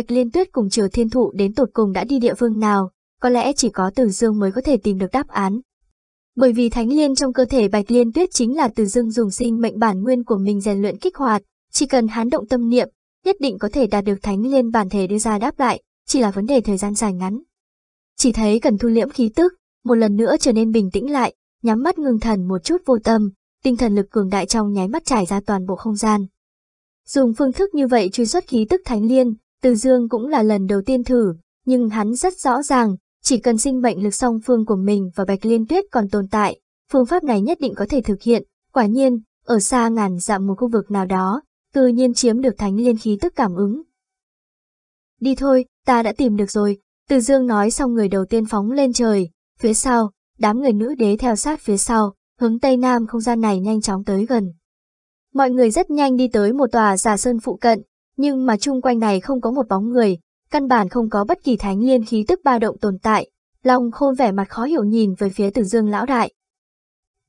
Bạch Liên Tuyết cùng Triều Thiên Thụ đến tột cùng đã đi địa phương nào, có lẽ chỉ có Từ Dương mới có thể tìm được đáp án. Bởi vì thánh liên trong cơ thể Bạch Liên Tuyết chính là Từ Dương dùng sinh mệnh bản nguyên của mình rèn luyện kích hoạt, chỉ cần hắn động tâm niệm, nhất định có thể đạt được thánh liên bản thể đưa ra đáp lại, chỉ là vấn đề thời gian dài ngắn. Chỉ thấy cần thu liễm khí tức, một lần nữa trở nên bình tĩnh lại, nhắm mắt ngưng thần một chút vô tâm, tinh thần lực cường đại trong nháy mắt trải ra toàn bộ không gian. Dùng phương thức như vậy truy xuất khí tức thánh liên, từ Dương cũng là lần đầu tiên thử, nhưng hắn rất rõ ràng, chỉ cần sinh mệnh lực song phương của mình và Bạch Liên Tuyết còn tồn tại, phương pháp này nhất định có thể thực hiện. Quả nhiên, ở xa ngàn dặm một khu vực nào đó, tự nhiên chiếm được thánh liên khí tức cảm ứng. Đi thôi, ta đã tìm được rồi, Từ Dương nói xong người đầu tiên phóng lên trời, phía sau, đám người nữ đế theo sát phía sau, hướng tây nam không gian này nhanh chóng tới gần. Mọi người rất nhanh đi tới một tòa giả sơn phụ cận, nhưng mà chung quanh này không có một bóng người, căn bản không có bất kỳ thánh liên khí tức ba động tồn tại. Long khôn vẻ mặt khó hiểu nhìn về phía Từ Dương lão đại.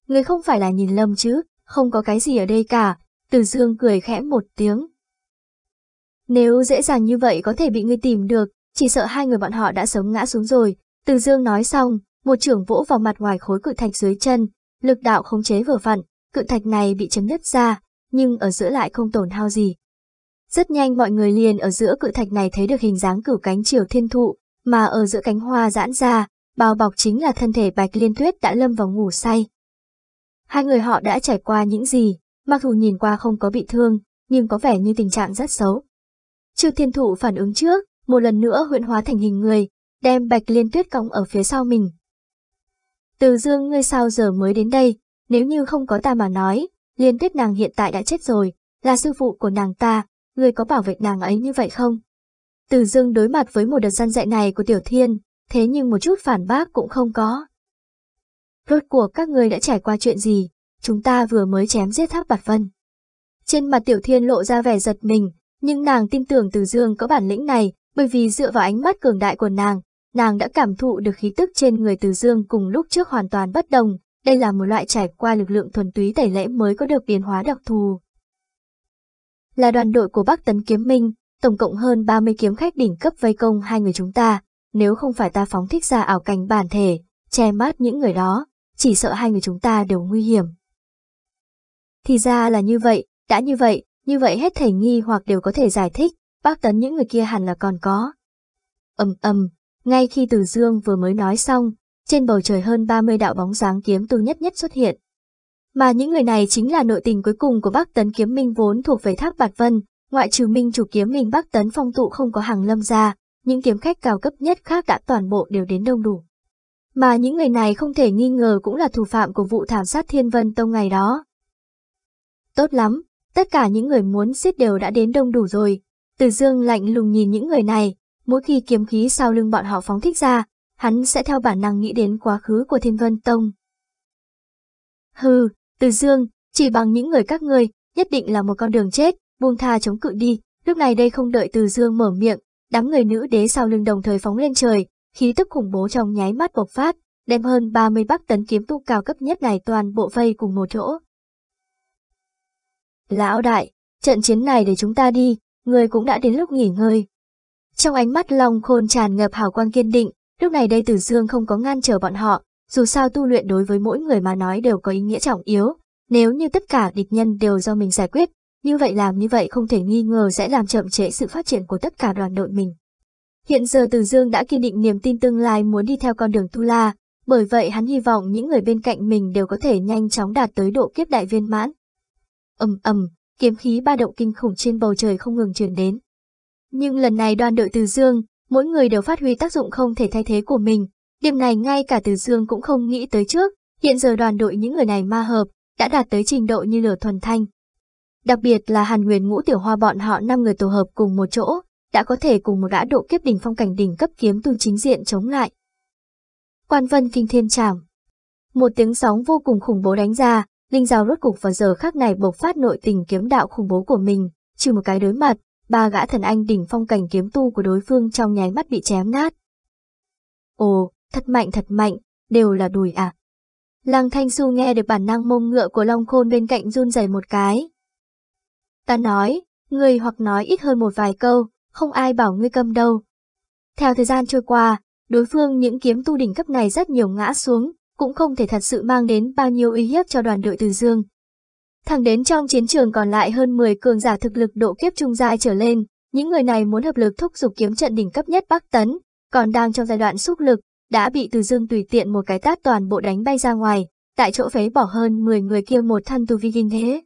Người không phải là nhìn lầm chứ, không có cái gì ở đây cả, Từ Dương cười khẽ một tiếng. Nếu dễ dàng như vậy có thể bị ngươi tìm được, chỉ sợ hai người bọn họ đã sớm ngã xuống rồi. Từ Dương nói xong, một trưởng vỗ vào mặt ngoài khối cự thạch dưới chân, lực đạo khống chế vừa vặn, cự thạch này bị chấm nứt ra, nhưng ở giữa lại không tổn hao gì. Rất nhanh mọi người liền ở giữa cự thạch này thấy được hình dáng cửu cánh triều thiên thụ, mà ở giữa cánh hoa giãn ra, bao bọc chính là thân thể Bạch Liên Tuyết đã lâm vào ngủ say. Hai người họ đã trải qua những gì, mặc dù nhìn qua không có bị thương, nhưng có vẻ như tình trạng rất xấu. Triều thiên thụ phản ứng trước, một lần nữa huyện hóa thành hình người, đem Bạch Liên Tuyết cong ở phía sau mình. Từ dương ngươi sao giờ mới đến đây, nếu như không có ta mà nói, Liên Tuyết nàng hiện tại đã chết rồi, là sư phụ của nàng ta, người có bảo vệ nàng ấy như vậy không? Từ dương đối mặt với một đợt gian dạy này của Tiểu Thiên, thế nhưng một chút phản bác cũng không có. Rốt cuộc các người đã trải qua chuyện gì, chúng ta vừa mới chém giết tháp bạt vân. Trên mặt Tiểu Thiên lộ ra vẻ giật mình, nhưng nàng tin tưởng Từ Dương có bản lĩnh này, bởi vì dựa vào ánh mắt cường đại của nàng, nàng đã cảm thụ được khí tức trên người Từ Dương cùng lúc trước hoàn toàn bất đồng, đây là một loại trải qua lực lượng thuần túy tẩy lễ mới có được biến hóa đặc thù là đoàn đội của Bắc Tấn Kiếm Minh, tổng cộng hơn 30 kiếm khách đỉnh cấp vây công hai người chúng ta, nếu không phải ta phóng thích ra ảo cảnh bản thể, che mắt những người đó, chỉ sợ hai người chúng ta đều nguy hiểm. Thì ra là như vậy, đã như vậy, như vậy hết thảy nghi hoặc đều có thể giải thích, bác tấn những người kia hẳn là còn có. ầm ầm, ngay khi Từ Dương vừa mới nói xong, trên bầu trời hơn 30 đạo bóng dáng kiếm tu nhất nhất xuất hiện. Mà những người này chính là nội tình cuối cùng của Bắc Tấn Kiếm Minh vốn thuộc về Thác Bạt Vân, ngoại trừ Minh chủ kiếm Minh Bắc Tấn phong tụ không có hàng lâm ra, những kiếm khách cao cấp nhất khác đã toàn bộ đều đến đông đủ. Mà những người này không thể nghi ngờ cũng là thủ phạm của vụ thảm sát Thiên Vân Tông ngày đó. Tốt lắm, tất cả những người muốn giết đều đã đến đông đủ rồi. Từ dương lạnh lùng nhìn những người này, mỗi khi kiếm khí sau lưng bọn họ phóng thích ra, hắn sẽ theo bản năng nghĩ đến quá khứ của Thiên Vân Tông. Hừ, từ dương, chỉ bằng những người các ngươi, nhất định là một con đường chết, buông tha chống cự đi. Lúc này đây không đợi từ dương mở miệng, đám người nữ đế sau lưng đồng thời phóng lên trời, khí tức khủng bố trong nháy mắt bộc phát, đem hơn 30 bắc tấn kiếm tu cao cấp nhất này toàn bộ vây cùng một chỗ. Lão đại, trận chiến này để chúng ta đi, người cũng đã đến lúc nghỉ ngơi. Trong ánh mắt Long Khôn tràn ngập hào quang kiên định, lúc này đây Tử Dương không có ngăn trở bọn họ, dù sao tu luyện đối với mỗi người mà nói đều có ý nghĩa trọng yếu, nếu như tất cả địch nhân đều do mình giải quyết, như vậy làm như vậy không thể nghi ngờ sẽ làm chậm trễ sự phát triển của tất cả đoàn đội mình. Hiện giờ Từ Dương đã kiên định niềm tin tương lai muốn đi theo con đường Tu La, bởi vậy hắn hy vọng những người bên cạnh mình đều có thể nhanh chóng đạt tới độ kiếp đại viên mãn. ầm ầm, kiếm khí ba động kinh khủng trên bầu trời không ngừng truyền đến. Nhưng lần này đoàn đội Từ Dương, mỗi người đều phát huy tác dụng không thể thay thế của mình, Điểm này ngay cả Từ Dương cũng không nghĩ tới trước, hiện giờ đoàn đội những người này ma hợp, đã đạt tới trình độ như lửa thuần thanh. Đặc biệt là Hàn Nguyên Ngũ Tiểu Hoa bọn họ năm người tổ hợp cùng một chỗ, đã có thể cùng một gã độ kiếp đỉnh phong cảnh đỉnh cấp kiếm tu chính diện chống lại. Quan Vân Kinh Thiên Trảm Một tiếng sóng vô cùng khủng bố đánh ra, Linh Giao rốt cục vào giờ khác này bộc phát nội tình kiếm đạo khủng bố của mình, trừ một cái đối mặt, ba gã thần anh đỉnh phong cảnh kiếm tu của đối phương trong nháy mắt bị chém nát. Ồ, thật mạnh thật mạnh, đều là đùi à. Lăng Thanh Xu nghe được bản năng mông ngựa của Long Khôn bên cạnh run rẩy một cái. Ta nói, người hoặc nói ít hơn một vài câu, không ai bảo ngươi câm đâu. Theo thời gian trôi qua, đối phương những kiếm tu đỉnh cấp này rất nhiều ngã xuống, cũng không thể thật sự mang đến bao nhiêu uy hiếp cho đoàn đội Từ Dương. Thẳng đến trong chiến trường còn lại hơn 10 cường giả thực lực độ kiếp trung giai trở lên, những người này muốn hợp lực thúc giục kiếm trận đỉnh cấp nhất Bắc Tấn, còn đang trong giai đoạn xúc lực, đã bị Từ Dương tùy tiện một cái tát toàn bộ đánh bay ra ngoài, tại chỗ phế bỏ hơn 10 người kia một thân tu vi kinh thế.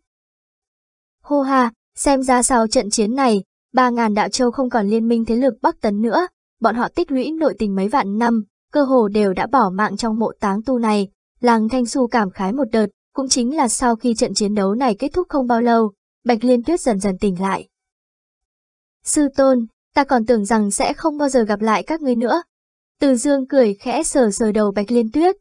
Hô ha, xem ra sau trận chiến này, 3.000 đạo châu không còn liên minh thế lực Bắc Tấn nữa, bọn họ tích lũy nội tình mấy vạn năm, cơ hồ đều đã bỏ mạng trong mộ táng tu này. Làng Thanh Xu cảm khái một đợt, cũng chính là sau khi trận chiến đấu này kết thúc không bao lâu, Bạch Liên Tuyết dần dần tỉnh lại. Sư tôn, ta còn tưởng rằng sẽ không bao giờ gặp lại các ngươi nữa. Từ dương cười khẽ sờ sờ đầu Bạch Liên Tuyết.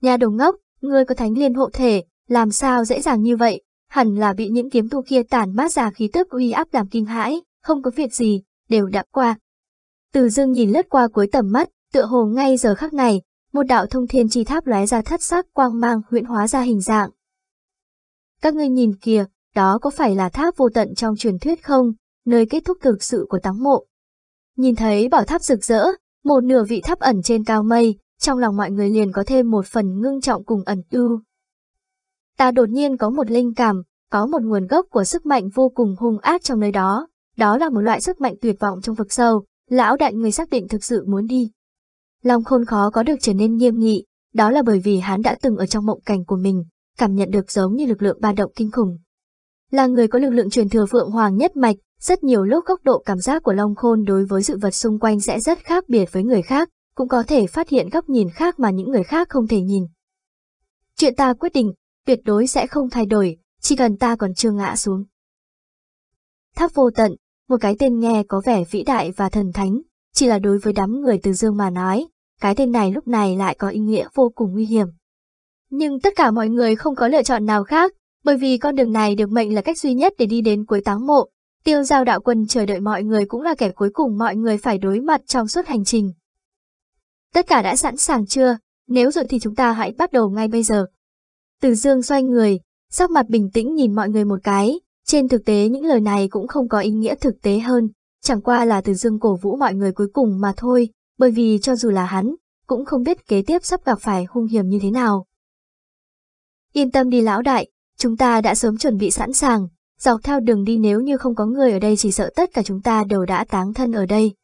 Nhà đồng ngốc, ngươi có thánh liên hộ thể, làm sao dễ dàng như vậy, hẳn là bị những kiếm tu kia tản mát ra khí tức uy áp làm kinh hãi, không có việc gì, đều đã qua. Từ dương nhìn lướt qua cuối tầm mắt, tựa hồ ngay giờ khắc này, một đạo thông thiên chi tháp lóe ra thất sắc quang mang huyễn hóa ra hình dạng. Các ngươi nhìn kìa, đó có phải là tháp vô tận trong truyền thuyết không, nơi kết thúc thực sự của táng mộ. Nhìn thấy bảo tháp rực rỡ, một nửa vị thấp ẩn trên cao mây, trong lòng mọi người liền có thêm một phần ngưng trọng cùng ẩn ưu. Ta đột nhiên có một linh cảm, có một nguồn gốc của sức mạnh vô cùng hung ác trong nơi đó, đó là một loại sức mạnh tuyệt vọng trong vực sâu, lão đại người xác định thực sự muốn đi. Long khôn khó có được trở nên nghiêm nghị, đó là bởi vì hắn đã từng ở trong mộng cảnh của mình, cảm nhận được giống như lực lượng ba động kinh khủng. Là người có lực lượng truyền thừa Phượng Hoàng nhất mạch, rất nhiều lúc góc độ cảm giác của Long Khôn đối với sự vật xung quanh sẽ rất khác biệt với người khác, cũng có thể phát hiện góc nhìn khác mà những người khác không thể nhìn. Chuyện ta quyết định, tuyệt đối sẽ không thay đổi, chỉ cần ta còn chưa ngã xuống. Tháp vô tận, một cái tên nghe có vẻ vĩ đại và thần thánh, chỉ là đối với đám người từ dương mà nói, cái tên này lúc này lại có ý nghĩa vô cùng nguy hiểm. Nhưng tất cả mọi người không có lựa chọn nào khác, bởi vì con đường này được mệnh là cách duy nhất để đi đến cuối táng mộ. Tiêu giao đạo quân chờ đợi mọi người cũng là kẻ cuối cùng mọi người phải đối mặt trong suốt hành trình. Tất cả đã sẵn sàng chưa? Nếu rồi thì chúng ta hãy bắt đầu ngay bây giờ. Từ dương xoay người, sắc mặt bình tĩnh nhìn mọi người một cái, trên thực tế những lời này cũng không có ý nghĩa thực tế hơn, chẳng qua là từ dương cổ vũ mọi người cuối cùng mà thôi, bởi vì cho dù là hắn, cũng không biết kế tiếp sắp gặp phải hung hiểm như thế nào. Yên tâm đi lão đại, chúng ta đã sớm chuẩn bị sẵn sàng, dọc theo đường đi nếu như không có người ở đây chỉ sợ tất cả chúng ta đều đã táng thân ở đây.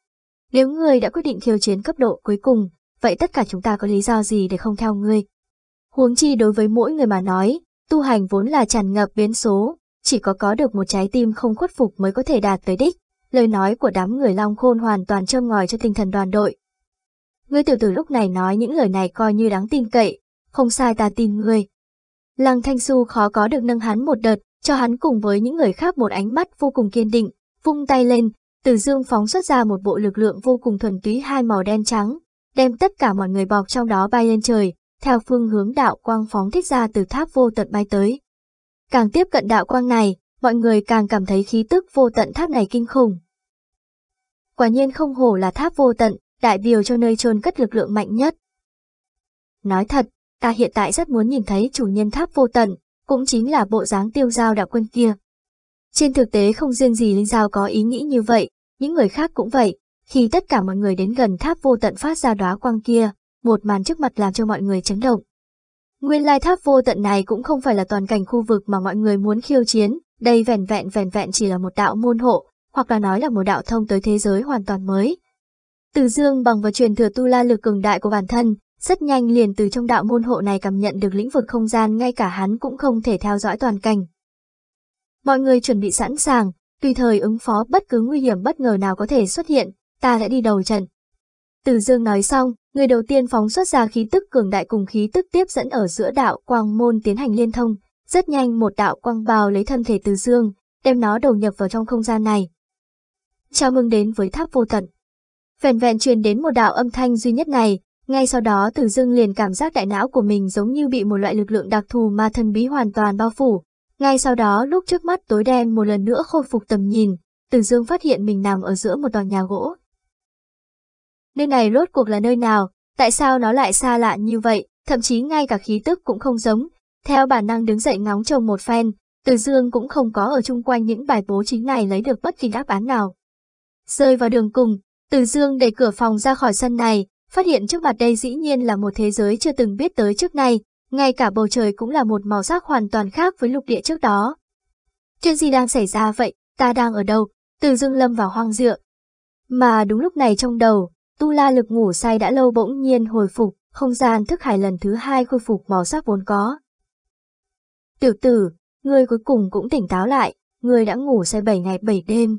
Nếu người đã quyết định khiêu chiến cấp độ cuối cùng, vậy tất cả chúng ta có lý do gì để không theo ngươi? Huống chi đối với mỗi người mà nói, tu hành vốn là tràn ngập biến số, chỉ có có được một trái tim không khuất phục mới có thể đạt tới đích. Lời nói của đám người Long Khôn hoàn toàn châm ngòi cho tinh thần đoàn đội. Ngươi tiểu tử lúc này nói những lời này coi như đáng tin cậy, không sai ta tin ngươi. Lăng Thanh Xu khó có được nâng hắn một đợt, cho hắn cùng với những người khác một ánh mắt vô cùng kiên định, vung tay lên, từ dương phóng xuất ra một bộ lực lượng vô cùng thuần túy hai màu đen trắng, đem tất cả mọi người bọc trong đó bay lên trời, theo phương hướng đạo quang phóng thích ra từ tháp vô tận bay tới. Càng tiếp cận đạo quang này, mọi người càng cảm thấy khí tức vô tận tháp này kinh khủng. Quả nhiên không hổ là tháp vô tận, đại biểu cho nơi trôn cất lực lượng mạnh nhất. Nói thật, ta hiện tại rất muốn nhìn thấy chủ nhân tháp vô tận, cũng chính là bộ dáng tiêu giao đạo quân kia. Trên thực tế không riêng gì Linh Giao có ý nghĩ như vậy, những người khác cũng vậy, khi tất cả mọi người đến gần tháp vô tận phát ra đóa quang kia, một màn trước mặt làm cho mọi người chấn động. Nguyên lai tháp vô tận này cũng không phải là toàn cảnh khu vực mà mọi người muốn khiêu chiến, đây vẻn vẹn vẻn vẹn chỉ là một đạo môn hộ, hoặc là nói là một đạo thông tới thế giới hoàn toàn mới. Từ dương bằng vào truyền thừa tu la lực cường đại của bản thân, rất nhanh liền từ trong đạo môn hộ này cảm nhận được lĩnh vực không gian ngay cả hắn cũng không thể theo dõi toàn cảnh. Mọi người chuẩn bị sẵn sàng, tùy thời ứng phó bất cứ nguy hiểm bất ngờ nào có thể xuất hiện, ta sẽ đi đầu trận. Từ dương nói xong, người đầu tiên phóng xuất ra khí tức cường đại cùng khí tức tiếp dẫn ở giữa đạo quang môn tiến hành liên thông, rất nhanh một đạo quang bào lấy thân thể từ dương, đem nó đầu nhập vào trong không gian này. Chào mừng đến với tháp vô tận. Vẹn vẹn truyền đến một đạo âm thanh duy nhất này, ngay sau đó Từ Dương liền cảm giác đại não của mình giống như bị một loại lực lượng đặc thù mà thần bí hoàn toàn bao phủ. Ngay sau đó lúc trước mắt tối đen một lần nữa khôi phục tầm nhìn, Từ Dương phát hiện mình nằm ở giữa một tòa nhà gỗ. Nơi này rốt cuộc là nơi nào, tại sao nó lại xa lạ như vậy, thậm chí ngay cả khí tức cũng không giống. Theo bản năng đứng dậy ngóng trông một phen, Từ Dương cũng không có ở chung quanh những bài bố chính này lấy được bất kỳ đáp án nào. Rơi vào đường cùng, Từ Dương đẩy cửa phòng ra khỏi sân này, phát hiện trước mặt đây dĩ nhiên là một thế giới chưa từng biết tới trước nay, ngay cả bầu trời cũng là một màu sắc hoàn toàn khác với lục địa trước đó. Chuyện gì đang xảy ra vậy, ta đang ở đâu? Từ Dương lâm vào hoang dựa. Mà đúng lúc này trong đầu, Tu La lực ngủ say đã lâu bỗng nhiên hồi phục, không gian thức hải lần thứ hai khôi phục màu sắc vốn có. Tiểu tử, ngươi cuối cùng cũng tỉnh táo lại, ngươi đã ngủ say 7 ngày 7 đêm.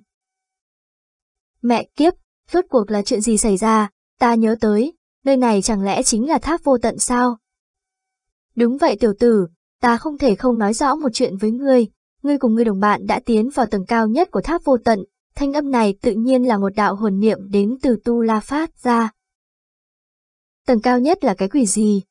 Mẹ kiếp, rốt cuộc là chuyện gì xảy ra, ta nhớ tới, nơi này chẳng lẽ chính là tháp vô tận sao? Đúng vậy tiểu tử, ta không thể không nói rõ một chuyện với ngươi, ngươi cùng ngươi đồng bạn đã tiến vào tầng cao nhất của tháp vô tận, thanh âm này tự nhiên là một đạo hồn niệm đến từ Tu La phát ra. Tầng cao nhất là cái quỷ gì?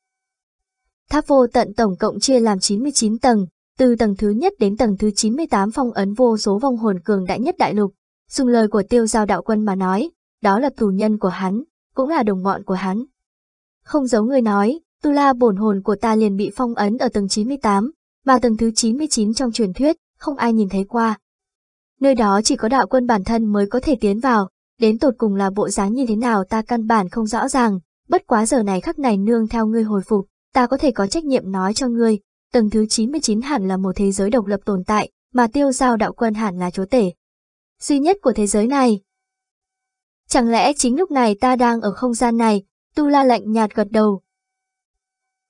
Tháp vô tận tổng cộng chia làm 99 tầng, từ tầng thứ nhất đến tầng thứ 98 phong ấn vô số vong hồn cường đại nhất đại lục. Dùng lời của tiêu giao đạo quân mà nói, đó là tù nhân của hắn, cũng là đồng bọn của hắn. Không giấu người nói, tu la bổn hồn của ta liền bị phong ấn ở tầng 98, mà tầng thứ 99 trong truyền thuyết, không ai nhìn thấy qua. Nơi đó chỉ có đạo quân bản thân mới có thể tiến vào, đến tột cùng là bộ dáng như thế nào ta căn bản không rõ ràng, bất quá giờ này khắc này nương theo ngươi hồi phục, ta có thể có trách nhiệm nói cho ngươi, tầng thứ 99 hẳn là một thế giới độc lập tồn tại, mà tiêu giao đạo quân hẳn là chúa tể. Duy nhất của thế giới này. Chẳng lẽ chính lúc này ta đang ở không gian này, tu la lạnh nhạt gật đầu.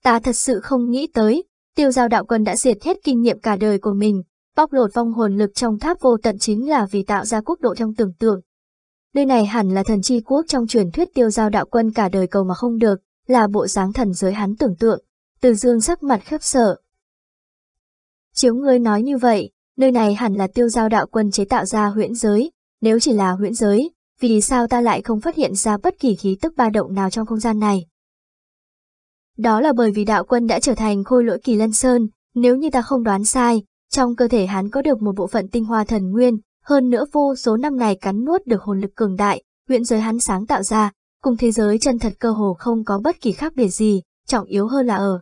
Ta thật sự không nghĩ tới, tiêu giao đạo quân đã diệt hết kinh nghiệm cả đời của mình, bóc lột vong hồn lực trong tháp vô tận chính là vì tạo ra quốc độ trong tưởng tượng. Nơi này hẳn là thần chi quốc trong truyền thuyết tiêu giao đạo quân cả đời cầu mà không được, là bộ dáng thần giới hắn tưởng tượng. Từ dương sắc mặt khiếp sợ, Chiếu ngươi nói như vậy, nơi này hẳn là tiêu giao đạo quân chế tạo ra huyễn giới, nếu chỉ là huyễn giới, vì sao ta lại không phát hiện ra bất kỳ khí tức ba động nào trong không gian này? Đó là bởi vì đạo quân đã trở thành khôi lỗi kỳ lân sơn, nếu như ta không đoán sai, trong cơ thể hắn có được một bộ phận tinh hoa thần nguyên, hơn nữa vô số năm này cắn nuốt được hồn lực cường đại, huyện giới hắn sáng tạo ra, cùng thế giới chân thật cơ hồ không có bất kỳ khác biệt gì, trọng yếu hơn là ở.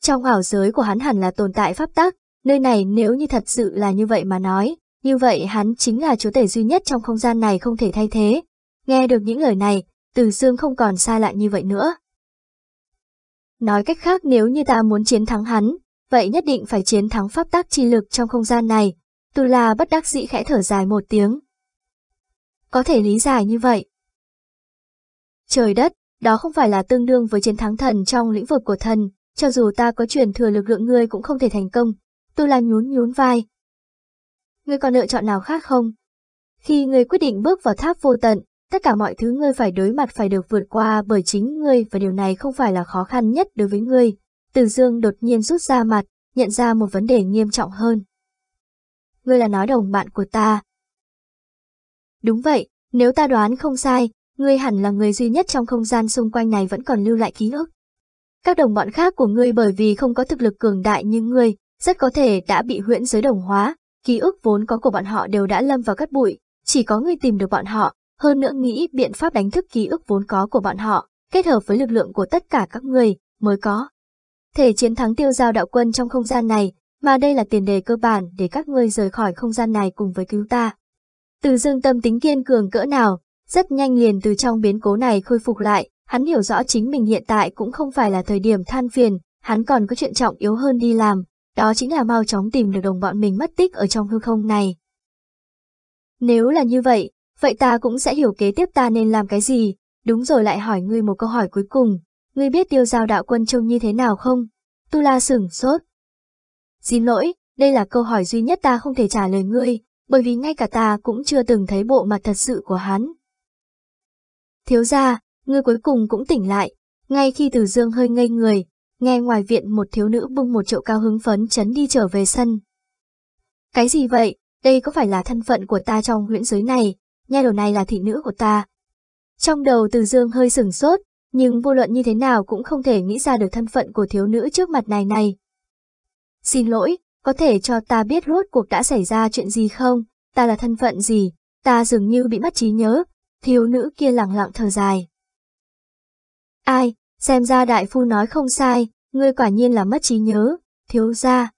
Trong ảo giới của hắn hẳn là tồn tại pháp tắc, Nơi này nếu như thật sự là như vậy mà nói, như vậy hắn chính là chúa tể duy nhất trong không gian này không thể thay thế. Nghe được những lời này, Từ Dương không còn xa lạ như vậy nữa. Nói cách khác nếu như ta muốn chiến thắng hắn, vậy nhất định phải chiến thắng pháp tắc chi lực trong không gian này. Tu La bất đắc dĩ khẽ thở dài một tiếng. Có thể lý giải như vậy. Trời đất, đó không phải là tương đương với chiến thắng thần trong lĩnh vực của thần, cho dù ta có truyền thừa lực lượng ngươi cũng không thể thành công, Tu La nhún nhún vai. Ngươi còn lựa chọn nào khác không? Khi ngươi quyết định bước vào tháp vô tận, tất cả mọi thứ ngươi phải đối mặt phải được vượt qua bởi chính ngươi và điều này không phải là khó khăn nhất đối với ngươi. Từ Dương đột nhiên rút ra mặt, nhận ra một vấn đề nghiêm trọng hơn. Ngươi là nói đồng bạn của ta. Đúng vậy, nếu ta đoán không sai, ngươi hẳn là người duy nhất trong không gian xung quanh này vẫn còn lưu lại ký ức. Các đồng bọn khác của ngươi bởi vì không có thực lực cường đại như ngươi, rất có thể đã bị huyễn giới đồng hóa, ký ức vốn có của bọn họ đều đã lâm vào cát bụi, chỉ có người tìm được bọn họ, hơn nữa nghĩ biện pháp đánh thức ký ức vốn có của bọn họ, kết hợp với lực lượng của tất cả các người, mới có. Thể chiến thắng tiêu giao đạo quân trong không gian này, mà đây là tiền đề cơ bản để các ngươi rời khỏi không gian này cùng với cứu ta. Từ dương tâm tính kiên cường cỡ nào, rất nhanh liền từ trong biến cố này khôi phục lại, hắn hiểu rõ chính mình hiện tại cũng không phải là thời điểm than phiền, hắn còn có chuyện trọng yếu hơn đi làm, đó chính là mau chóng tìm được đồng bọn mình mất tích ở trong hư không này. Nếu là như vậy, vậy ta cũng sẽ hiểu kế tiếp ta nên làm cái gì, đúng rồi lại hỏi ngươi một câu hỏi cuối cùng, ngươi biết tiêu giao đạo quân trông như thế nào không? Tu La sửng sốt. Xin lỗi, đây là câu hỏi duy nhất ta không thể trả lời ngươi, bởi vì ngay cả ta cũng chưa từng thấy bộ mặt thật sự của hắn. Thiếu gia, ngươi cuối cùng cũng tỉnh lại, ngay khi Từ Dương hơi ngây người, nghe ngoài viện một thiếu nữ bưng một chậu cao hứng phấn chấn đi trở về sân. Cái gì vậy, đây có phải là thân phận của ta trong huyễn giới này, nha đầu này là thị nữ của ta. Trong đầu từ dương hơi sừng sốt, nhưng vô luận như thế nào cũng không thể nghĩ ra được thân phận của thiếu nữ trước mặt này này. Xin lỗi, có thể cho ta biết rốt cuộc đã xảy ra chuyện gì không, ta là thân phận gì, ta dường như bị mất trí nhớ, thiếu nữ kia lặng lặng thở dài. Ai, Xem ra đại phu nói không sai, ngươi quả nhiên là mất trí nhớ, thiếu gia.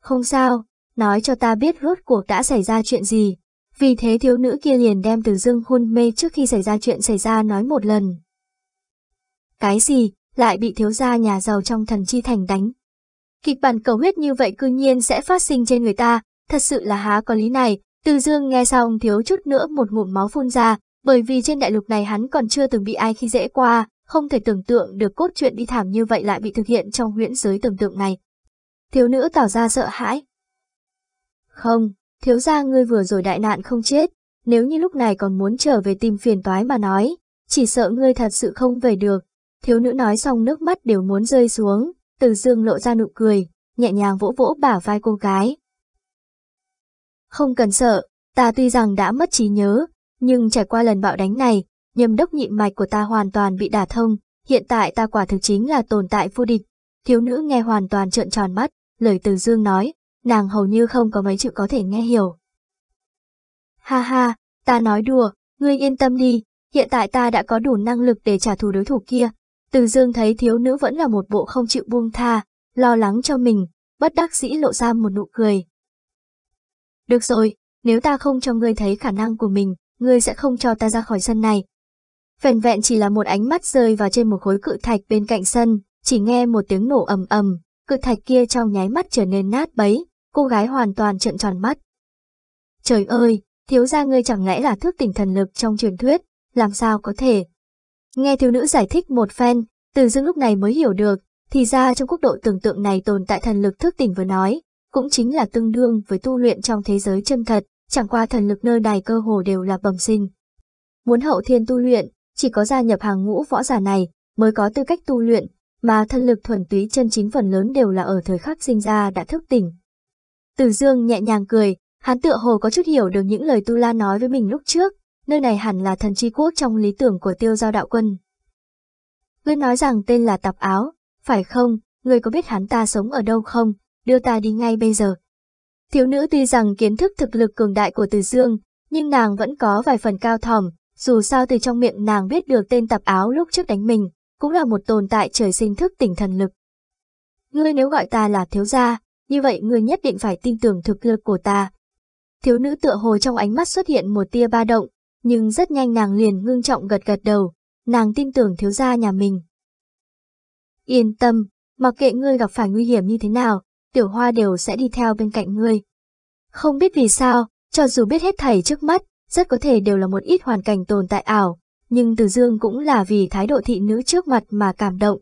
Không sao, nói cho ta biết rốt cuộc đã xảy ra chuyện gì. Vì thế thiếu nữ kia liền đem Từ Dương hôn mê trước khi xảy ra chuyện xảy ra nói một lần. Cái gì, lại bị thiếu gia nhà giàu trong thần chi thành đánh. Kịch bản cầu huyết như vậy cư nhiên sẽ phát sinh trên người ta, thật sự là há có lý này. Từ Dương nghe xong thiếu chút nữa một ngụm máu phun ra, bởi vì trên đại lục này hắn còn chưa từng bị ai khi dễ qua, không thể tưởng tượng được cốt truyện đi thảm như vậy lại bị thực hiện trong huyễn giới tưởng tượng này. Thiếu nữ tỏ ra sợ hãi. Không, thiếu gia ngươi vừa rồi đại nạn không chết, nếu như lúc này còn muốn trở về tìm phiền toái mà nói, chỉ sợ ngươi thật sự không về được. Thiếu nữ nói xong nước mắt đều muốn rơi xuống, từ dương lộ ra nụ cười, nhẹ nhàng vỗ vỗ bả vai cô gái. Không cần sợ, ta tuy rằng đã mất trí nhớ, nhưng trải qua lần bạo đánh này, nhầm đốc nhị mạch của ta hoàn toàn bị đả thông, hiện tại ta quả thực chính là tồn tại vô địch. Thiếu nữ nghe hoàn toàn trợn tròn mắt, lời từ dương nói, nàng hầu như không có mấy chữ có thể nghe hiểu. Ha ha, ta nói đùa, ngươi yên tâm đi, hiện tại ta đã có đủ năng lực để trả thù đối thủ kia. Từ dương thấy thiếu nữ vẫn là một bộ không chịu buông tha, lo lắng cho mình, bất đắc dĩ lộ ra một nụ cười. Được rồi, nếu ta không cho ngươi thấy khả năng của mình, ngươi sẽ không cho ta ra khỏi sân này. Vẹn vẹn chỉ là một ánh mắt rơi vào trên một khối cự thạch bên cạnh sân, chỉ nghe một tiếng nổ ầm ầm, cự thạch kia trong nháy mắt trở nên nát bấy, cô gái hoàn toàn trợn tròn mắt. Trời ơi, thiếu gia ngươi chẳng lẽ là thức tỉnh thần lực trong truyền thuyết, làm sao có thể? Nghe thiếu nữ giải thích một phen, từ dưng lúc này mới hiểu được, thì ra trong quốc độ tưởng tượng này tồn tại thần lực thức tỉnh vừa nói, cũng chính là tương đương với tu luyện trong thế giới chân thật, chẳng qua thần lực nơi đài cơ hồ đều là bẩm sinh. Muốn hậu thiên tu luyện, chỉ có gia nhập hàng ngũ võ giả này mới có tư cách tu luyện, mà thân lực thuần túy chân chính phần lớn đều là ở thời khắc sinh ra đã thức tỉnh. Từ Dương nhẹ nhàng cười, hắn tựa hồ có chút hiểu được những lời Tu La nói với mình lúc trước, nơi này hẳn là thần chi quốc trong lý tưởng của tiêu giao đạo quân. Ngươi nói rằng tên là Tạp Áo, phải không, ngươi có biết hắn ta sống ở đâu không, đưa ta đi ngay bây giờ. Thiếu nữ tuy rằng kiến thức thực lực cường đại của Từ Dương, nhưng nàng vẫn có vài phần cao thỏm, dù sao từ trong miệng nàng biết được tên Tạp Áo lúc trước đánh mình, cũng là một tồn tại trời sinh thức tỉnh thần lực. Ngươi nếu gọi ta là thiếu gia, như vậy ngươi nhất định phải tin tưởng thực lực của ta. Thiếu nữ tựa hồ trong ánh mắt xuất hiện một tia ba động, nhưng rất nhanh nàng liền ngưng trọng gật gật đầu, nàng tin tưởng thiếu gia nhà mình. Yên tâm, mặc kệ ngươi gặp phải nguy hiểm như thế nào, tiểu hoa đều sẽ đi theo bên cạnh ngươi. Không biết vì sao, cho dù biết hết thảy trước mắt, rất có thể đều là một ít hoàn cảnh tồn tại ảo, nhưng Từ Dương cũng là vì thái độ thị nữ trước mặt mà cảm động.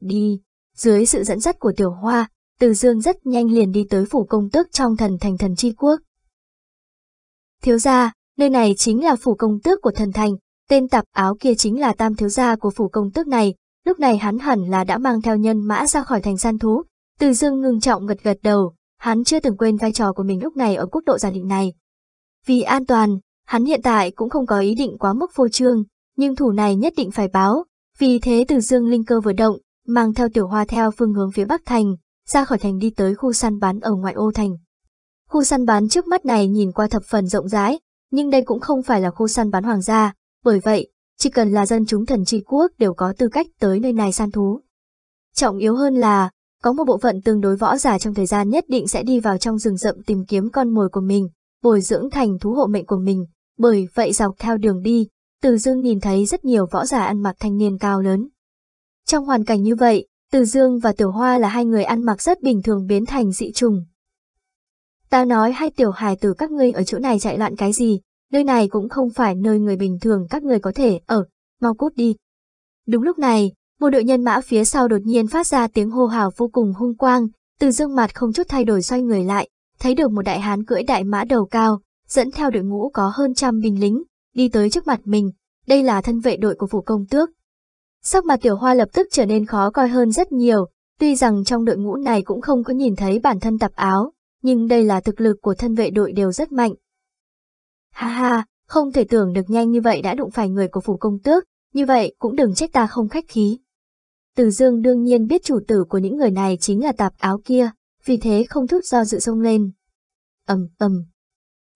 Đi, dưới sự dẫn dắt của tiểu hoa, Từ Dương rất nhanh liền đi tới phủ công tước trong thần thành thần chi quốc. Thiếu gia, nơi này chính là phủ công tước của thần thành, tên tạp áo kia chính là tam thiếu gia của phủ công tước này, lúc này hắn hẳn là đã mang theo nhân mã ra khỏi thành San thú. Từ Dương ngưng trọng gật gật đầu, hắn chưa từng quên vai trò của mình lúc này ở quốc độ gia định này. Vì an toàn, hắn hiện tại cũng không có ý định quá mức phô trương, nhưng thủ này nhất định phải báo, vì thế từ dương linh cơ vừa động, mang theo tiểu hoa theo phương hướng phía bắc thành, ra khỏi thành đi tới khu săn bắn ở ngoại ô thành. Khu săn bắn trước mắt này nhìn qua thập phần rộng rãi, nhưng đây cũng không phải là khu săn bắn hoàng gia, bởi vậy, chỉ cần là dân chúng thần tri quốc đều có tư cách tới nơi này săn thú. Trọng yếu hơn là, có một bộ phận tương đối võ giả trong thời gian nhất định sẽ đi vào trong rừng rậm tìm kiếm con mồi của mình, bồi dưỡng thành thú hộ mệnh của mình, bởi vậy dọc theo đường đi, Từ Dương nhìn thấy rất nhiều võ giả ăn mặc thanh niên cao lớn. Trong hoàn cảnh như vậy, Từ Dương và Tiểu Hoa là hai người ăn mặc rất bình thường biến thành dị trùng. Ta nói hai tiểu hài tử các ngươi ở chỗ này chạy loạn cái gì, nơi này cũng không phải nơi người bình thường các người có thể ở, mau cút đi. Đúng lúc này, một đội nhân mã phía sau đột nhiên phát ra tiếng hô hào vô cùng hung quang, từ dương mặt không chút thay đổi xoay người lại, thấy được một đại hán cưỡi đại mã đầu cao, dẫn theo đội ngũ có hơn trăm binh lính, đi tới trước mặt mình, đây là thân vệ đội của phủ công tước. Sắc mặt tiểu hoa lập tức trở nên khó coi hơn rất nhiều, tuy rằng trong đội ngũ này cũng không có nhìn thấy bản thân tập áo, nhưng đây là thực lực của thân vệ đội đều rất mạnh. Ha ha, không thể tưởng được nhanh như vậy đã đụng phải người của phủ công tước, như vậy cũng đừng trách ta không khách khí. Từ dương đương nhiên biết chủ tử của những người này chính là tạp áo kia, vì thế không chút do dự sông lên. ầm ầm,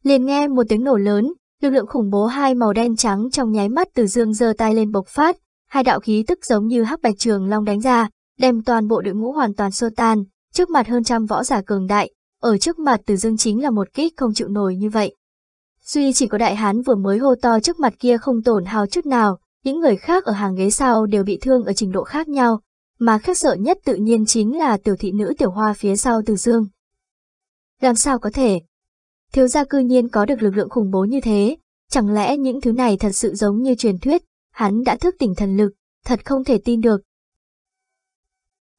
Liền nghe một tiếng nổ lớn, lực lượng khủng bố hai màu đen trắng trong nháy mắt từ dương giơ tay lên bộc phát, hai đạo khí tức giống như hắc bạch trường long đánh ra, đem toàn bộ đội ngũ hoàn toàn xô tan, trước mặt hơn trăm võ giả cường đại, ở trước mặt từ dương chính là một kích không chịu nổi như vậy. Duy chỉ có đại hán vừa mới hô to trước mặt kia không tổn hao chút nào, những người khác ở hàng ghế sau đều bị thương ở trình độ khác nhau, mà khiếp sợ nhất tự nhiên chính là tiểu thị nữ tiểu hoa phía sau từ dương. Làm sao có thể? Thiếu gia cư nhiên có được lực lượng khủng bố như thế, chẳng lẽ những thứ này thật sự giống như truyền thuyết, hắn đã thức tỉnh thần lực, thật không thể tin được.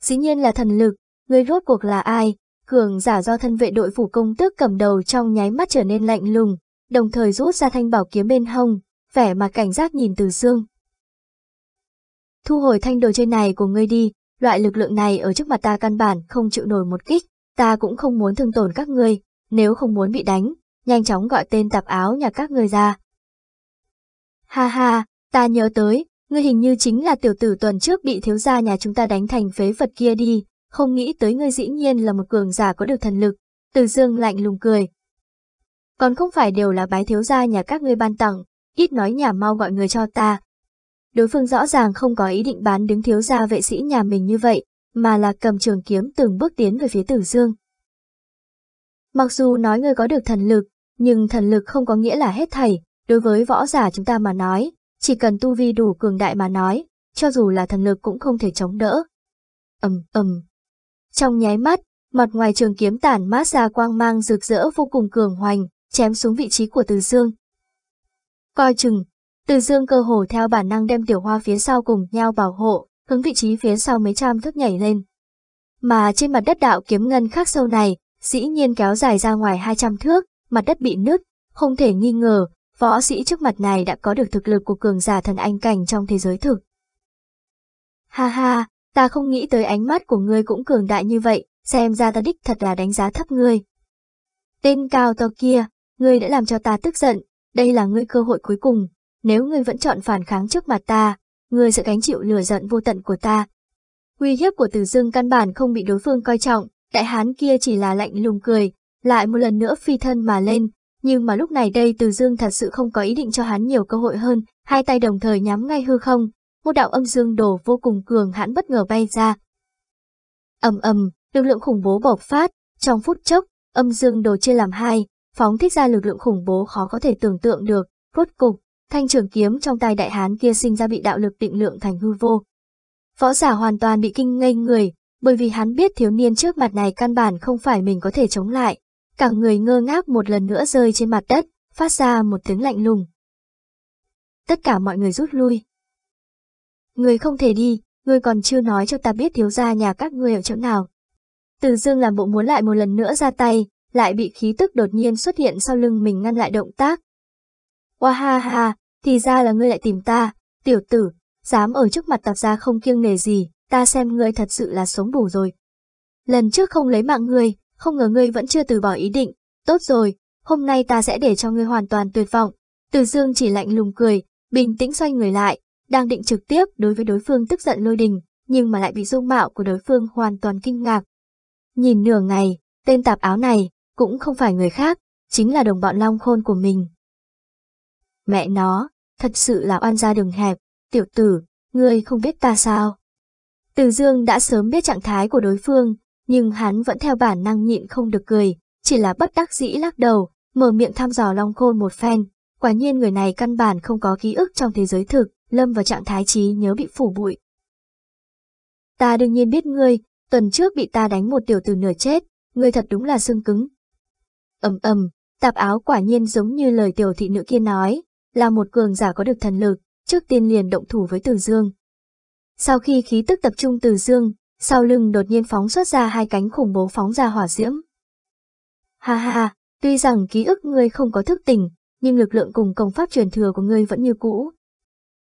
Dĩ nhiên là thần lực, người rốt cuộc là ai? Cường giả do thân vệ đội phủ công tước cầm đầu trong nháy mắt trở nên lạnh lùng, đồng thời rút ra thanh bảo kiếm bên hông, vẻ mặt cảnh giác nhìn từ dương. Thu hồi thanh đồ chơi này của ngươi đi, loại lực lượng này ở trước mặt ta căn bản không chịu nổi một kích, ta cũng không muốn thương tổn các ngươi, nếu không muốn bị đánh, nhanh chóng gọi tên tạp áo nhà các ngươi ra. Ha ha, ta nhớ tới, ngươi hình như chính là tiểu tử tuần trước bị thiếu gia nhà chúng ta đánh thành phế vật kia đi, không nghĩ tới ngươi dĩ nhiên là một cường giả có được thần lực. Từ dương lạnh lùng cười. Còn không phải đều là bái thiếu gia nhà các ngươi ban tặng, ít nói nhà mau gọi người cho ta. Đối phương rõ ràng không có ý định bán đứng thiếu gia vệ sĩ nhà mình như vậy, mà là cầm trường kiếm từng bước tiến về phía tử dương. Mặc dù nói ngươi có được thần lực, nhưng thần lực không có nghĩa là hết thảy, đối với võ giả chúng ta mà nói, chỉ cần tu vi đủ cường đại mà nói, cho dù là thần lực cũng không thể chống đỡ. ầm ầm. Trong nháy mắt, mặt ngoài trường kiếm tản mát ra quang mang rực rỡ vô cùng cường hoành, chém xuống vị trí của Từ Dương. Coi chừng, từ Dương cơ hồ theo bản năng đem tiểu hoa phía sau cùng nhau bảo hộ, hướng vị trí phía sau mấy trăm thước nhảy lên. Mà trên mặt đất đạo kiếm ngân khắc sâu này, dĩ nhiên kéo dài ra ngoài 200 thước, mặt đất bị nứt, không thể nghi ngờ, võ sĩ trước mặt này đã có được thực lực của cường giả thần anh cảnh trong thế giới thực. Ha ha, ta không nghĩ tới ánh mắt của ngươi cũng cường đại như vậy, xem ra ta đích thật là đánh giá thấp ngươi. Tên cao to kia, ngươi đã làm cho ta tức giận, đây là ngươi cơ hội cuối cùng, nếu ngươi vẫn chọn phản kháng trước mặt ta, ngươi sẽ gánh chịu lửa giận vô tận của ta. Uy hiếp của Từ Dương căn bản không bị đối phương coi trọng, đại hán kia chỉ là lạnh lùng cười, lại một lần nữa phi thân mà lên, nhưng mà lúc này đây Từ Dương thật sự không có ý định cho hắn nhiều cơ hội hơn, hai tay đồng thời nhắm ngay hư không, một đạo âm dương đồ vô cùng cường hãn bất ngờ bay ra. ầm ầm, lực lượng khủng bố bộc phát, trong phút chốc, âm dương đồ chia làm hai, phóng thích ra lực lượng khủng bố khó có thể tưởng tượng được, rốt cục, thanh trường kiếm trong tay đại hán kia sinh ra bị đạo lực định lượng thành hư vô. Võ giả hoàn toàn bị kinh ngây người, bởi vì hắn biết thiếu niên trước mặt này căn bản không phải mình có thể chống lại. Cả người ngơ ngác một lần nữa rơi trên mặt đất, phát ra một tiếng lạnh lùng. Tất cả mọi người rút lui. Người không thể đi, người còn chưa nói cho ta biết thiếu gia nhà các người ở chỗ nào. Từ dương làm bộ muốn lại một lần nữa ra tay, lại bị khí tức đột nhiên xuất hiện sau lưng mình ngăn lại động tác. Oa ha ha, thì ra là ngươi lại tìm ta, tiểu tử, dám ở trước mặt tạp gia không kiêng nề gì, ta xem ngươi thật sự là sống đủ rồi. Lần trước không lấy mạng ngươi, không ngờ ngươi vẫn chưa từ bỏ ý định, tốt rồi, hôm nay ta sẽ để cho ngươi hoàn toàn tuyệt vọng. Từ dương chỉ lạnh lùng cười, bình tĩnh xoay người lại, đang định trực tiếp đối với đối phương tức giận lôi đình, nhưng mà lại bị dung mạo của đối phương hoàn toàn kinh ngạc. Nhìn nửa ngày, tên tạp áo này, cũng không phải người khác, chính là đồng bọn long khôn của mình. Mẹ nó, thật sự là oan gia đường hẹp, tiểu tử, ngươi không biết ta sao? Từ dương đã sớm biết trạng thái của đối phương, nhưng hắn vẫn theo bản năng nhịn không được cười, chỉ là bất đắc dĩ lắc đầu, mở miệng thăm dò long khôn một phen. Quả nhiên người này căn bản không có ký ức trong thế giới thực, lâm vào trạng thái trí nhớ bị phủ bụi. Ta đương nhiên biết ngươi, tuần trước bị ta đánh một tiểu tử nửa chết, ngươi thật đúng là xương cứng. ầm ầm, tạp áo quả nhiên giống như lời tiểu thị nữ kia nói, là một cường giả có được thần lực, trước tiên liền động thủ với Từ Dương. Sau khi khí tức tập trung Từ Dương, sau lưng đột nhiên phóng xuất ra hai cánh khủng bố phóng ra hỏa diễm. Ha ha ha, tuy rằng ký ức ngươi không có thức tỉnh, nhưng lực lượng cùng công pháp truyền thừa của ngươi vẫn như cũ.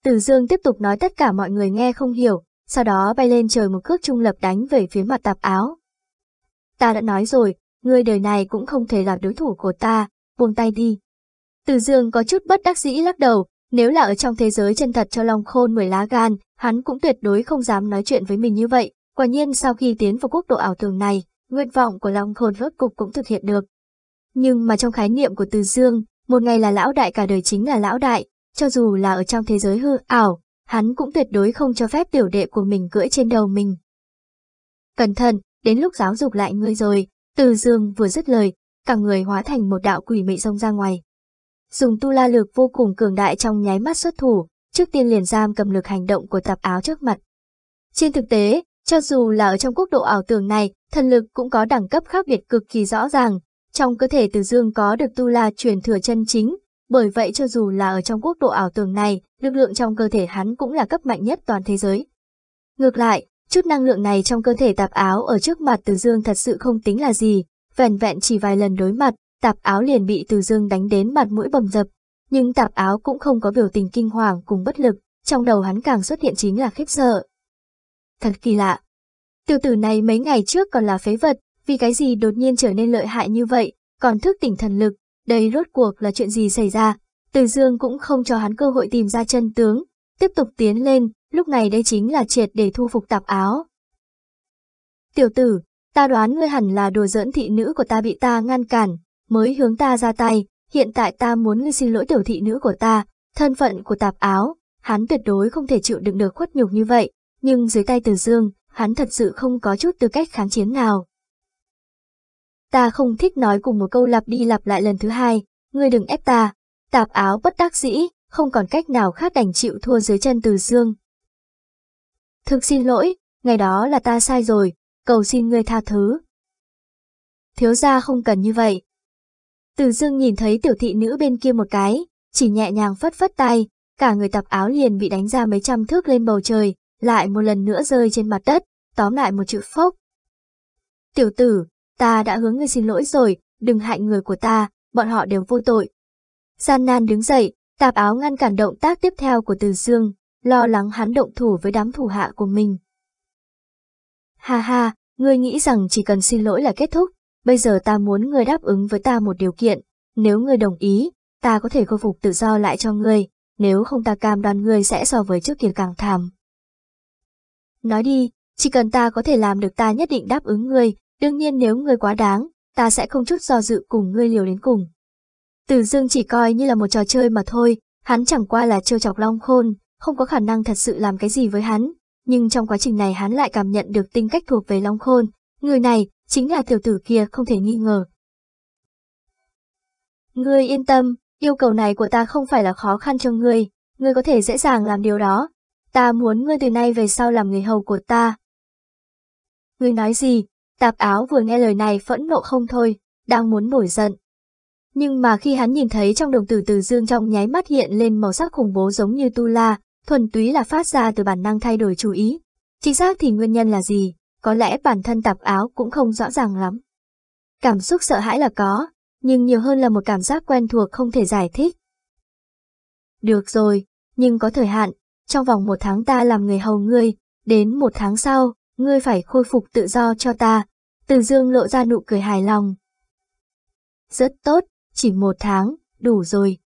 Từ Dương tiếp tục nói tất cả mọi người nghe không hiểu, sau đó bay lên trời một cước trung lập đánh về phía mặt tạp áo. Ta đã nói rồi, ngươi đời này cũng không thể là đối thủ của ta, buông tay đi. Từ Dương có chút bất đắc dĩ lắc đầu, nếu là ở trong thế giới chân thật cho Long Khôn mười lá gan, hắn cũng tuyệt đối không dám nói chuyện với mình như vậy. Quả nhiên sau khi tiến vào quốc độ ảo tưởng này, nguyện vọng của Long Khôn rốt cục cũng thực hiện được. Nhưng mà trong khái niệm của Từ Dương, một ngày là lão đại cả đời chính là lão đại, cho dù là ở trong thế giới hư ảo, hắn cũng tuyệt đối không cho phép tiểu đệ của mình cưỡi trên đầu mình. Cẩn thận, đến lúc giáo dục lại ngươi rồi, Từ Dương vừa dứt lời, cả người hóa thành một đạo quỷ mị rông ra ngoài dùng tu la lực vô cùng cường đại trong nháy mắt xuất thủ, trước tiên liền giam cầm lực hành động của tạp áo trước mặt. Trên thực tế, cho dù là ở trong quốc độ ảo tưởng này, thần lực cũng có đẳng cấp khác biệt cực kỳ rõ ràng. Trong cơ thể Từ Dương có được tu la truyền thừa chân chính, bởi vậy cho dù là ở trong quốc độ ảo tưởng này, lực lượng trong cơ thể hắn cũng là cấp mạnh nhất toàn thế giới. Ngược lại, chút năng lượng này trong cơ thể tạp áo ở trước mặt Từ Dương thật sự không tính là gì, vẻn vẹn chỉ vài lần đối mặt, tạp áo liền bị Từ Dương đánh đến mặt mũi bầm dập. Nhưng tạp áo cũng không có biểu tình kinh hoàng cùng bất lực, trong đầu hắn càng xuất hiện chính là khiếp sợ. Thật kỳ lạ. Tiểu tử này mấy ngày trước còn là phế vật, vì cái gì đột nhiên trở nên lợi hại như vậy, còn thức tỉnh thần lực, đây rốt cuộc là chuyện gì xảy ra. Từ Dương cũng không cho hắn cơ hội tìm ra chân tướng, tiếp tục tiến lên, lúc này đây chính là triệt để thu phục tạp áo. Tiểu tử, ta đoán ngươi hẳn là đồ dỡn thị nữ của ta bị ta ngăn cản, mới hướng ta ra tay, hiện tại ta muốn ngươi xin lỗi tiểu thị nữ của ta, thân phận của tạp áo, hắn tuyệt đối không thể chịu đựng được khuất nhục như vậy, nhưng dưới tay Từ Dương, hắn thật sự không có chút tư cách kháng chiến nào. Ta không thích nói cùng một câu lặp đi lặp lại lần thứ hai, ngươi đừng ép ta. Tạp áo bất đắc dĩ, không còn cách nào khác đành chịu thua dưới chân Từ Dương. Thực xin lỗi, ngày đó là ta sai rồi, cầu xin ngươi tha thứ. Thiếu gia không cần như vậy. Từ Dương nhìn thấy tiểu thị nữ bên kia một cái, chỉ nhẹ nhàng phất phất tay, cả người tạp áo liền bị đánh ra mấy trăm thước lên bầu trời, lại một lần nữa rơi trên mặt đất, tóm lại một chữ phốc. Tiểu tử, ta đã hướng ngươi xin lỗi rồi, đừng hại người của ta, bọn họ đều vô tội. Gian nan đứng dậy, tạp áo ngăn cản động tác tiếp theo của Từ Dương, lo lắng hắn động thủ với đám thủ hạ của mình. Ha ha, ngươi nghĩ rằng chỉ cần xin lỗi là kết thúc, bây giờ ta muốn ngươi đáp ứng với ta một điều kiện, nếu ngươi đồng ý, ta có thể khôi phục tự do lại cho ngươi, nếu không ta cam đoan ngươi sẽ so với trước kia càng thảm. Nói đi, chỉ cần ta có thể làm được ta nhất định đáp ứng ngươi, đương nhiên nếu ngươi quá đáng, ta sẽ không chút do dự cùng ngươi liều đến cùng. Từ dương chỉ coi như là một trò chơi mà thôi, hắn chẳng qua là trêu chọc long khôn, không có khả năng thật sự làm cái gì với hắn, nhưng trong quá trình này hắn lại cảm nhận được tính cách thuộc về long khôn, người này chính là tiểu tử kia không thể nghi ngờ. Ngươi yên tâm, yêu cầu này của ta không phải là khó khăn cho ngươi, ngươi có thể dễ dàng làm điều đó, ta muốn ngươi từ nay về sau làm người hầu của ta. Ngươi nói gì? Tạp áo vừa nghe lời này phẫn nộ không thôi, đang muốn nổi giận. Nhưng mà khi hắn nhìn thấy trong đồng tử từ dương trong nháy mắt hiện lên màu sắc khủng bố giống như tu la, thuần túy là phát ra từ bản năng thay đổi chú ý. Chính xác thì nguyên nhân là gì, có lẽ bản thân tạp áo cũng không rõ ràng lắm. Cảm xúc sợ hãi là có, nhưng nhiều hơn là một cảm giác quen thuộc không thể giải thích. Được rồi, nhưng có thời hạn, trong vòng một tháng ta làm người hầu ngươi, đến một tháng sau, ngươi phải khôi phục tự do cho ta. Từ dương lộ ra nụ cười hài lòng. Rất tốt, chỉ một tháng, đủ rồi.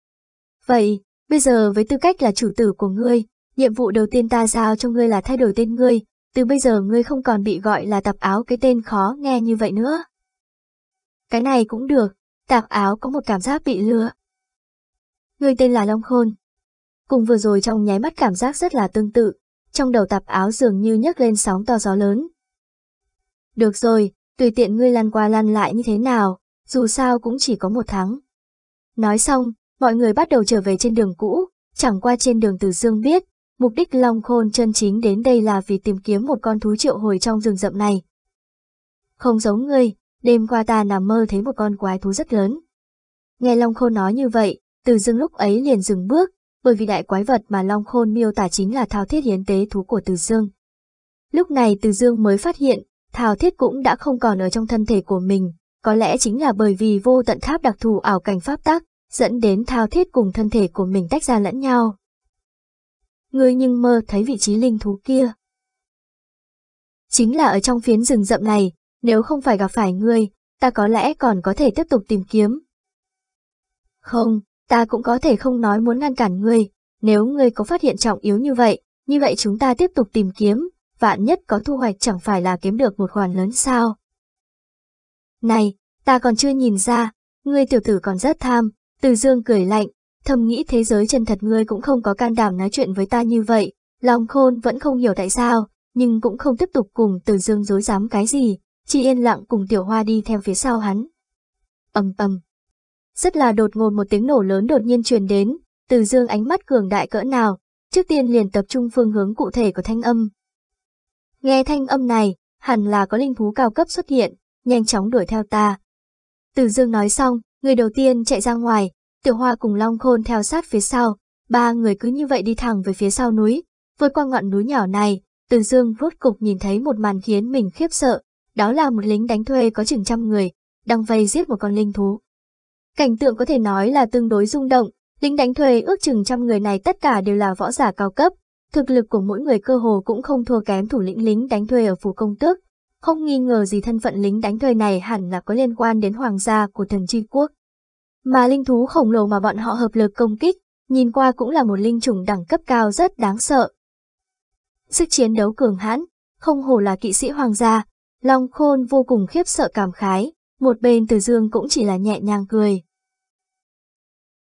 Vậy, bây giờ với tư cách là chủ tử của ngươi, nhiệm vụ đầu tiên ta giao cho ngươi là thay đổi tên ngươi, từ bây giờ ngươi không còn bị gọi là tạp áo cái tên khó nghe như vậy nữa. Cái này cũng được, tạp áo có một cảm giác bị lừa. Ngươi tên là Long Khôn, Cùng vừa rồi trong nháy mắt cảm giác rất là tương tự, trong đầu tạp áo dường như nhấc lên sóng to gió lớn. Được rồi, tùy tiện ngươi lăn qua lăn lại như thế nào, dù sao cũng chỉ có một tháng. Nói xong, mọi người bắt đầu trở về trên đường cũ, chẳng qua trên đường Từ Dương biết, mục đích Long Khôn chân chính đến đây là vì tìm kiếm một con thú triệu hồi trong rừng rậm này. Không giống ngươi, đêm qua ta nằm mơ thấy một con quái thú rất lớn. Nghe Long Khôn nói như vậy, Từ Dương lúc ấy liền dừng bước, bởi vì đại quái vật mà Long Khôn miêu tả chính là thao thiết hiến tế thú của Từ Dương. Lúc này Từ Dương mới phát hiện, thao thiết cũng đã không còn ở trong thân thể của mình, có lẽ chính là bởi vì vô tận tháp đặc thù ảo cảnh pháp tắc, dẫn đến thao thiết cùng thân thể của mình tách ra lẫn nhau. Ngươi nhưng mơ thấy vị trí linh thú kia. Chính là ở trong phiến rừng rậm này, nếu không phải gặp phải ngươi, ta có lẽ còn có thể tiếp tục tìm kiếm. Không, ta cũng có thể không nói muốn ngăn cản ngươi, nếu ngươi có phát hiện trọng yếu như vậy, như vậy chúng ta tiếp tục tìm kiếm, vạn nhất có thu hoạch chẳng phải là kiếm được một khoản lớn sao. Này, ta còn chưa nhìn ra, ngươi tiểu tử còn rất tham, từ dương cười lạnh, thầm nghĩ thế giới chân thật ngươi cũng không có can đảm nói chuyện với ta như vậy, lòng khôn vẫn không hiểu tại sao, nhưng cũng không tiếp tục cùng từ dương dối dám cái gì, chỉ yên lặng cùng tiểu hoa đi theo phía sau hắn. ầm ầm rất là đột ngột một tiếng nổ lớn đột nhiên truyền đến, từ dương ánh mắt cường đại cỡ nào, trước tiên liền tập trung phương hướng cụ thể của thanh âm. Nghe thanh âm này, hẳn là có linh thú cao cấp xuất hiện, nhanh chóng đuổi theo ta. Từ dương nói xong, người đầu tiên chạy ra ngoài, tiểu hoa cùng long khôn theo sát phía sau, ba người cứ như vậy đi thẳng về phía sau núi, vượt qua ngọn núi nhỏ này, từ dương rốt cục nhìn thấy một màn khiến mình khiếp sợ, đó là một lính đánh thuê có chừng trăm người, đang vây giết một con linh thú. Cảnh tượng có thể nói là tương đối rung động, lính đánh thuê ước chừng trăm người này tất cả đều là võ giả cao cấp, thực lực của mỗi người cơ hồ cũng không thua kém thủ lĩnh lính đánh thuê ở phủ công tước. Không nghi ngờ gì thân phận lính đánh thuê này hẳn là có liên quan đến hoàng gia của thần chi quốc. Mà linh thú khổng lồ mà bọn họ hợp lực công kích, nhìn qua cũng là một linh chủng đẳng cấp cao rất đáng sợ. Sức chiến đấu cường hãn, không hổ là kỵ sĩ hoàng gia, Long Khôn vô cùng khiếp sợ cảm khái, một bên Từ Dương cũng chỉ là nhẹ nhàng cười.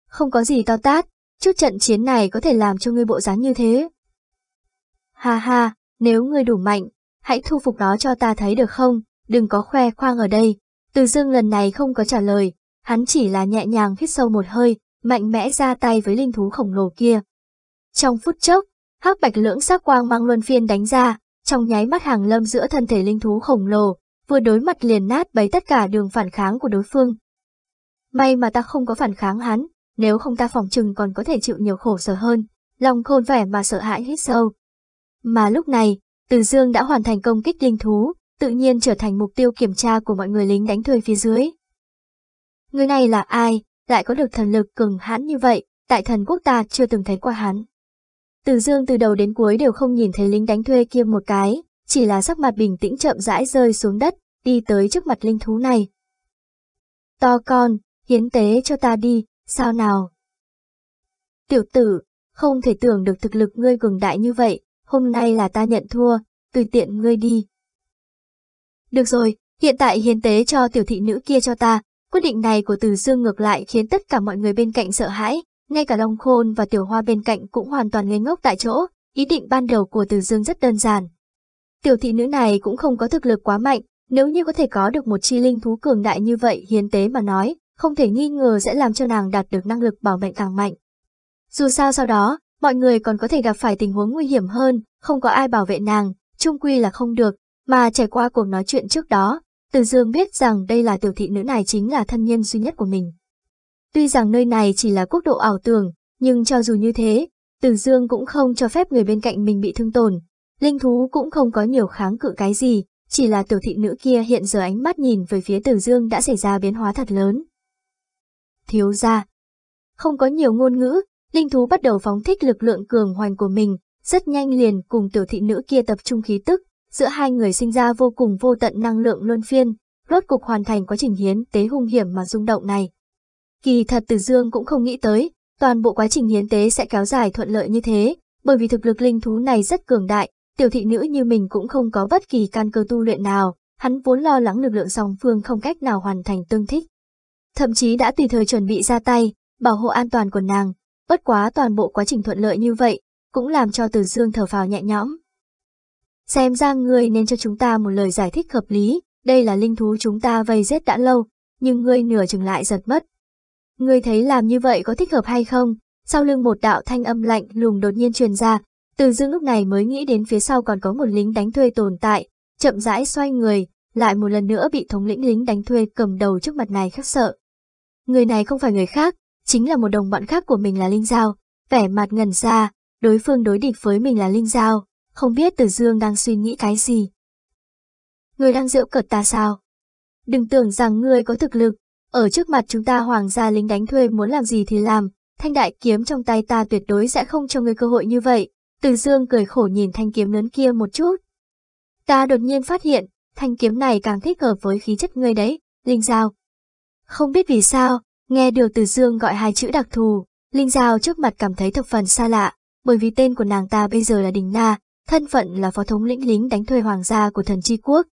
Không có gì to tát, chút trận chiến này có thể làm cho ngươi bộ dáng như thế. Ha ha, nếu ngươi đủ mạnh, hãy thu phục nó cho ta thấy được không, đừng có khoe khoang ở đây. Từ Dương lần này không có trả lời, hắn chỉ là nhẹ nhàng hít sâu một hơi, mạnh mẽ ra tay với linh thú khổng lồ kia. Trong phút chốc, hắc bạch lưỡng sắc quang mang luân phiên đánh ra, trong nháy mắt hàng lâm giữa thân thể linh thú khổng lồ, vừa đối mặt liền nát bấy tất cả đường phản kháng của đối phương. May mà ta không có phản kháng hắn, nếu không ta phòng chừng còn có thể chịu nhiều khổ sở hơn, lòng khôn vẻ mà sợ hãi hít sâu. Mà lúc này, Từ Dương đã hoàn thành công kích linh thú, tự nhiên trở thành mục tiêu kiểm tra của mọi người lính đánh thuê phía dưới. Người này là ai, lại có được thần lực cường hãn như vậy, tại thần quốc ta chưa từng thấy qua hắn. Từ dương từ đầu đến cuối đều không nhìn thấy lính đánh thuê kia một cái, chỉ là sắc mặt bình tĩnh chậm rãi rơi xuống đất, đi tới trước mặt linh thú này. To con, hiến tế cho ta đi, sao nào? Tiểu tử, không thể tưởng được thực lực ngươi cường đại như vậy, hôm nay là ta nhận thua, tùy tiện ngươi đi. Được rồi, hiện tại hiến tế cho tiểu thị nữ kia cho ta, quyết định này của Từ Dương ngược lại khiến tất cả mọi người bên cạnh sợ hãi, ngay cả Long Khôn và Tiểu Hoa bên cạnh cũng hoàn toàn ngây ngốc tại chỗ, ý định ban đầu của Từ Dương rất đơn giản. Tiểu thị nữ này cũng không có thực lực quá mạnh, nếu như có thể có được một chi linh thú cường đại như vậy hiến tế mà nói, không thể nghi ngờ sẽ làm cho nàng đạt được năng lực bảo mệnh càng mạnh. Dù sao sau đó, mọi người còn có thể gặp phải tình huống nguy hiểm hơn, không có ai bảo vệ nàng, chung quy là không được, mà trải qua cuộc nói chuyện trước đó, từ Dương biết rằng đây là tiểu thị nữ này chính là thân nhân duy nhất của mình. Tuy rằng nơi này chỉ là quốc độ ảo tưởng, nhưng cho dù như thế, Từ Dương cũng không cho phép người bên cạnh mình bị thương tổn. Linh thú cũng không có nhiều kháng cự cái gì, chỉ là tiểu thị nữ kia hiện giờ ánh mắt nhìn về phía Từ Dương đã xảy ra biến hóa thật lớn. Thiếu ra. Không có nhiều ngôn ngữ, linh thú bắt đầu phóng thích lực lượng cường hoành của mình, rất nhanh liền cùng tiểu thị nữ kia tập trung khí tức, giữa hai người sinh ra vô cùng vô tận năng lượng luân phiên, rốt cục hoàn thành quá trình hiến tế hung hiểm mà rung động này. Kỳ thật Từ Dương cũng không nghĩ tới, toàn bộ quá trình hiến tế sẽ kéo dài thuận lợi như thế, bởi vì thực lực linh thú này rất cường đại, tiểu thị nữ như mình cũng không có bất kỳ căn cơ tu luyện nào, hắn vốn lo lắng lực lượng song phương không cách nào hoàn thành tương thích. Thậm chí đã tùy thời chuẩn bị ra tay, bảo hộ an toàn của nàng, bất quá toàn bộ quá trình thuận lợi như vậy, cũng làm cho Từ Dương thở phào nhẹ nhõm. Xem ra ngươi nên cho chúng ta một lời giải thích hợp lý, đây là linh thú chúng ta vây giết đã lâu, nhưng ngươi nửa chừng lại giật mất, Ngươi thấy làm như vậy có thích hợp hay không? Sau lưng một đạo thanh âm lạnh lùng đột nhiên truyền ra, từ dương lúc này mới nghĩ đến phía sau còn có một lính đánh thuê tồn tại, chậm rãi xoay người, lại một lần nữa bị thống lĩnh lính đánh thuê cầm đầu trước mặt này khắc sợ. Người này không phải người khác, chính là một đồng bọn khác của mình là Linh Giao, vẻ mặt ngần ra, đối phương đối địch với mình là Linh Giao, không biết Từ Dương đang suy nghĩ cái gì. Người đang giễu cợt ta sao? Đừng tưởng rằng ngươi có thực lực, ở trước mặt chúng ta hoàng gia lính đánh thuê muốn làm gì thì làm, thanh đại kiếm trong tay ta tuyệt đối sẽ không cho ngươi cơ hội như vậy. Từ dương cười khổ nhìn thanh kiếm lớn kia một chút. Ta đột nhiên phát hiện, thanh kiếm này càng thích hợp với khí chất ngươi đấy, Linh Giao. Không biết vì sao, nghe được từ dương gọi hai chữ đặc thù, Linh Giao trước mặt cảm thấy thập phần xa lạ, bởi vì tên của nàng ta bây giờ là Đình Na, thân phận là phó thống lĩnh lính đánh thuê hoàng gia của thần chi quốc,